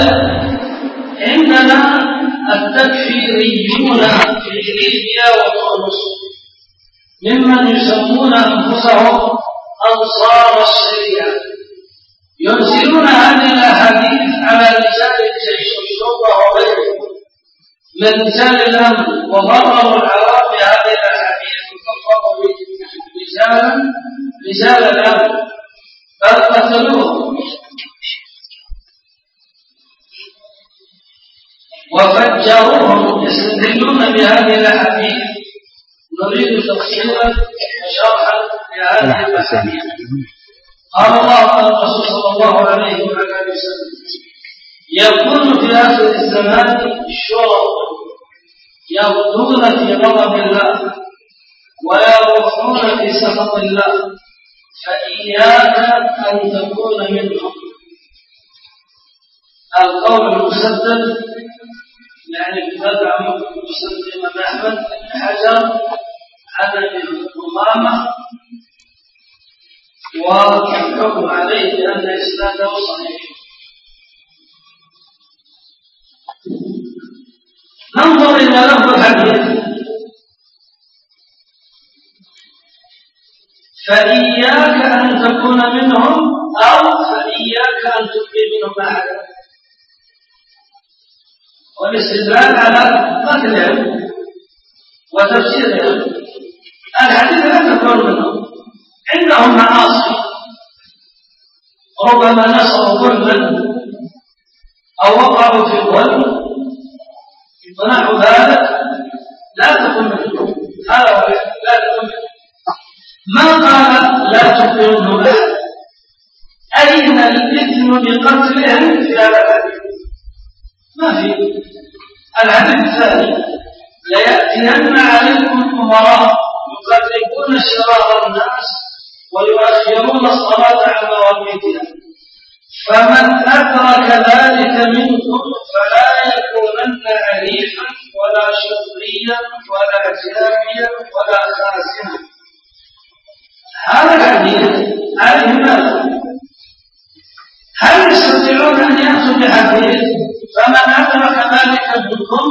بل عندنا التكفيريون في ليبيا وتونس ممن يسمون أنفسهم أنصار الشريعه ينزلون هذه الأحاديث على لسان جيش الشرطه وغيره من لسان الامن وضرروا العوام بهذه الأحاديث وكفروا رسالا رسال الامن بل يستدلون بهذه الأحاديث. نريد تفصيلا وشرحا لهذه الأحاديث. قال الله قال الرسول صلى الله عليه وعلى اله وسلم يكون في آخر الزمان شرط يغدون في غضب الله ويروحون في سخط الله فإياك أن تكون منهم. القول المسدد يعني بدفع مسلم الإمام أحمد بن حجر عن ابن أمامة والحكم عليه بأن إسناده صحيح. ننظر إلى لفظ الحديث. فإياك أن تكون منهم أو فإياك أن تبقي منهم أحدا والاستدلال على قتلهم وتفسيرهم الحديث لا تكون منهم عندهم معاصي. ربما نصروا ظلما أو وقعوا في الظلم. ونحو ذلك لا تكن منهم هذا لا تكن منهم ما قال لا تكن أحد أين الإثم بقتلهم في هذا الحديث؟ ما في. الحديث الثاني ليأتين عليكم أمراء يقربون شرار الناس ويؤخرون الصلاة عن مواقيتها فمن أدرك ذلك منكم فلا يكونن أليفا ولا شريا ولا جابيا ولا خاسما هذا الحديث عليه ماذا؟ هل يستطيعون أن يأتوا بحديث منكم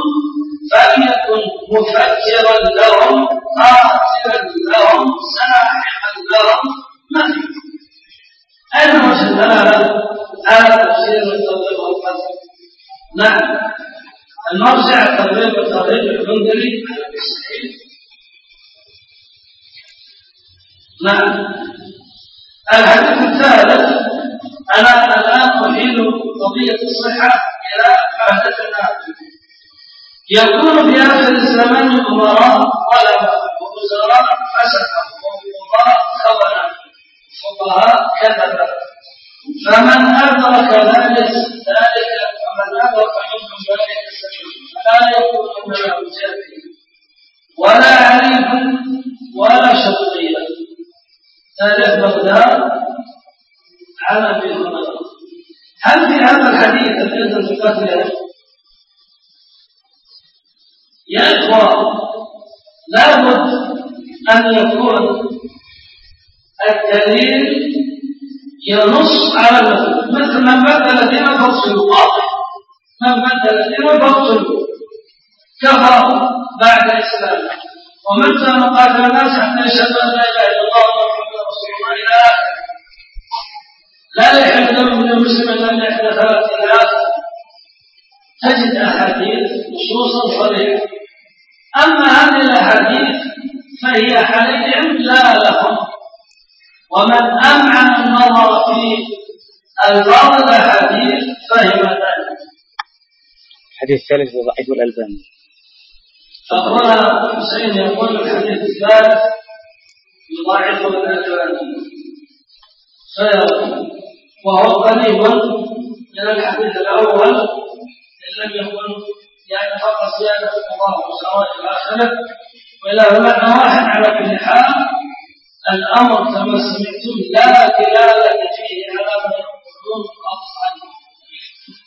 فليكن مفجرا لهم قاتلا لهم ساحقا لهم. ما في؟ أين الدلالة على تفسير التطبيق والقتل نعم. المرجع التطبيق والتطبيق الحنظري على الصحيح نعم. الحديث الثالث أنا الآن أحيل قضية الصحة إلى حاجتنا يكون في آخر الزمان أمراء ظلمة ووزراء فسقة وقضاء خونة فقهاء كذبة فمن أدرك ذلك ذلك فمن أدرك منهم ذلك فلا يكون له جاهل. ولا عليم ولا شقيا. ثالث بغداد أبي هريرة هل في هذا الحديث الذي تقاتله يا إخوان لابد أن يكون الدليل ينص على المفهوم مثل من بدل دين فصل واضح. من بدل دين فصل كفر بعد إسلامه ومتى مقاتل الناس حتى يشهد أن لا إله إلا الله ومحمد رسول الله إلى آخره. لا يحل دم من المسلم إلا بإحدى ثلاث تجد أحاديث نصوصا صريحة أما هذه الأحاديث فهي عليهم لا لهم ومن أمعن النظر في ألفاظ الأحاديث فهم ذلك الحديث الثالث ضعيف الألباني. أخونا حسين يقول الحديث الثالث يضاعف الألباني. خير وهو قريب من الحديث الأول إن لم يكن وسواء إلى آخره وإلى معنى واحد على كل حال الأمر كما سمعتم لا دلالة فيه على ما يقولون أصلا.